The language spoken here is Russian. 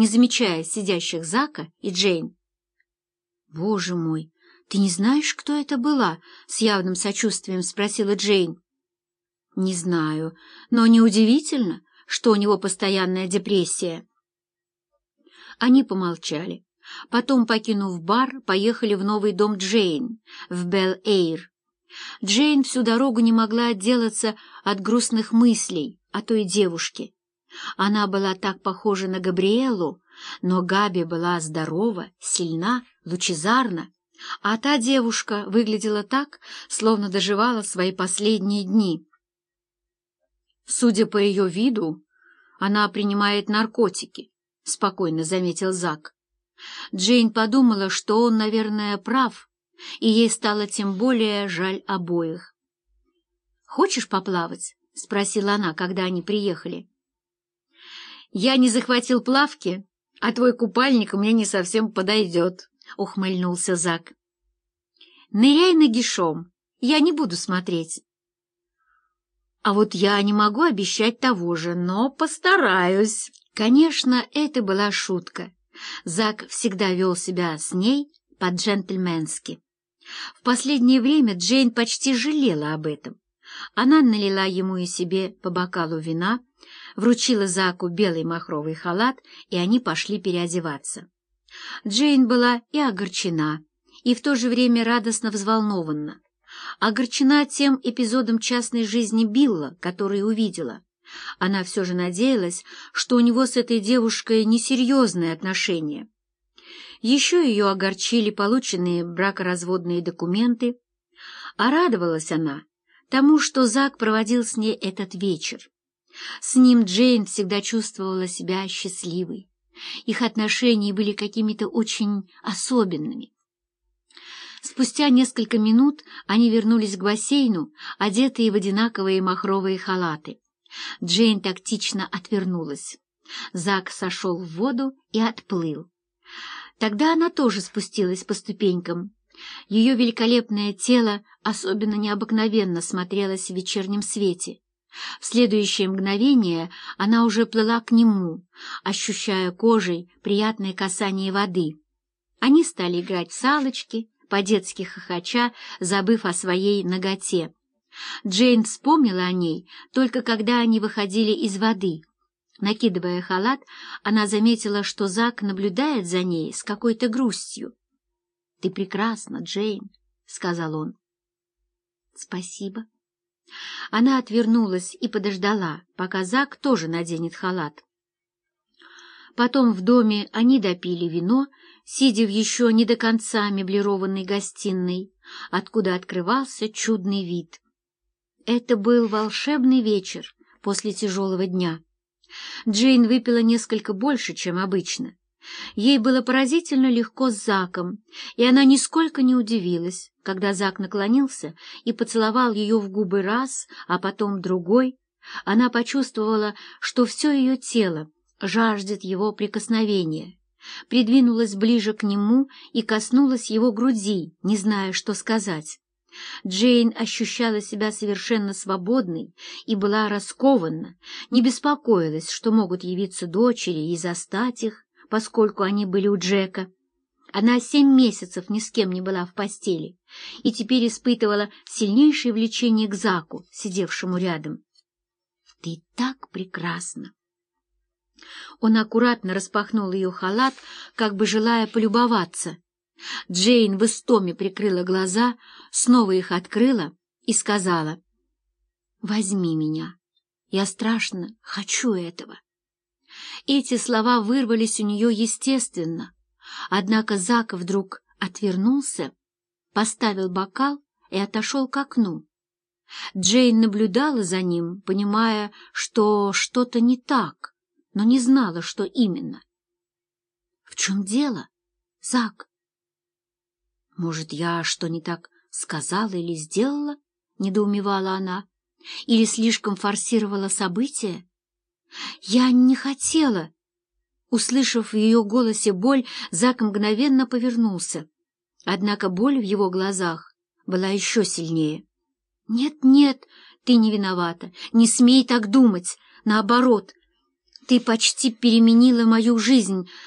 не замечая сидящих Зака и Джейн. «Боже мой, ты не знаешь, кто это была?» — с явным сочувствием спросила Джейн. «Не знаю, но неудивительно, что у него постоянная депрессия». Они помолчали. Потом, покинув бар, поехали в новый дом Джейн, в Белл-Эйр. Джейн всю дорогу не могла отделаться от грустных мыслей о той девушке. Она была так похожа на Габриэлу, но Габи была здорова, сильна, лучезарна, а та девушка выглядела так, словно доживала свои последние дни. Судя по ее виду, она принимает наркотики, — спокойно заметил Зак. Джейн подумала, что он, наверное, прав, и ей стало тем более жаль обоих. «Хочешь поплавать?» — спросила она, когда они приехали. «Я не захватил плавки, а твой купальник мне не совсем подойдет», — ухмыльнулся Зак. «Ныряй нагишом, я не буду смотреть». «А вот я не могу обещать того же, но постараюсь». Конечно, это была шутка. Зак всегда вел себя с ней по-джентльменски. В последнее время Джейн почти жалела об этом. Она налила ему и себе по бокалу вина, вручила Заку белый махровый халат, и они пошли переодеваться. Джейн была и огорчена, и в то же время радостно взволнована. Огорчена тем эпизодом частной жизни Билла, который увидела. Она все же надеялась, что у него с этой девушкой несерьезные отношения. Еще ее огорчили полученные бракоразводные документы, а радовалась она тому, что Зак проводил с ней этот вечер. С ним Джейн всегда чувствовала себя счастливой. Их отношения были какими-то очень особенными. Спустя несколько минут они вернулись к бассейну, одетые в одинаковые махровые халаты. Джейн тактично отвернулась. Зак сошел в воду и отплыл. Тогда она тоже спустилась по ступенькам. Ее великолепное тело особенно необыкновенно смотрелось в вечернем свете. В следующее мгновение она уже плыла к нему, ощущая кожей приятное касание воды. Они стали играть в салочки, по-детски хохоча, забыв о своей ноготе. Джейн вспомнила о ней только когда они выходили из воды. Накидывая халат, она заметила, что Зак наблюдает за ней с какой-то грустью. — Ты прекрасна, Джейн, — сказал он. — Спасибо. Она отвернулась и подождала, пока Зак тоже наденет халат. Потом в доме они допили вино, сидя в еще не до конца меблированной гостиной, откуда открывался чудный вид. Это был волшебный вечер после тяжелого дня. Джейн выпила несколько больше, чем обычно. Ей было поразительно легко с Заком, и она нисколько не удивилась, когда Зак наклонился и поцеловал ее в губы раз, а потом другой. Она почувствовала, что все ее тело жаждет его прикосновения, придвинулась ближе к нему и коснулась его груди, не зная, что сказать. Джейн ощущала себя совершенно свободной и была раскована, не беспокоилась, что могут явиться дочери и застать их, поскольку они были у Джека. Она семь месяцев ни с кем не была в постели и теперь испытывала сильнейшее влечение к Заку, сидевшему рядом. «Ты так прекрасна!» Он аккуратно распахнул ее халат, как бы желая полюбоваться — Джейн в истоме прикрыла глаза, снова их открыла и сказала, «Возьми меня, я страшно хочу этого». Эти слова вырвались у нее естественно, однако Зак вдруг отвернулся, поставил бокал и отошел к окну. Джейн наблюдала за ним, понимая, что что-то не так, но не знала, что именно. — В чем дело, Зак? «Может, я что не так сказала или сделала?» — недоумевала она. «Или слишком форсировала события?» «Я не хотела!» Услышав в ее голосе боль, Зак мгновенно повернулся. Однако боль в его глазах была еще сильнее. «Нет, нет, ты не виновата. Не смей так думать. Наоборот, Ты почти переменила мою жизнь,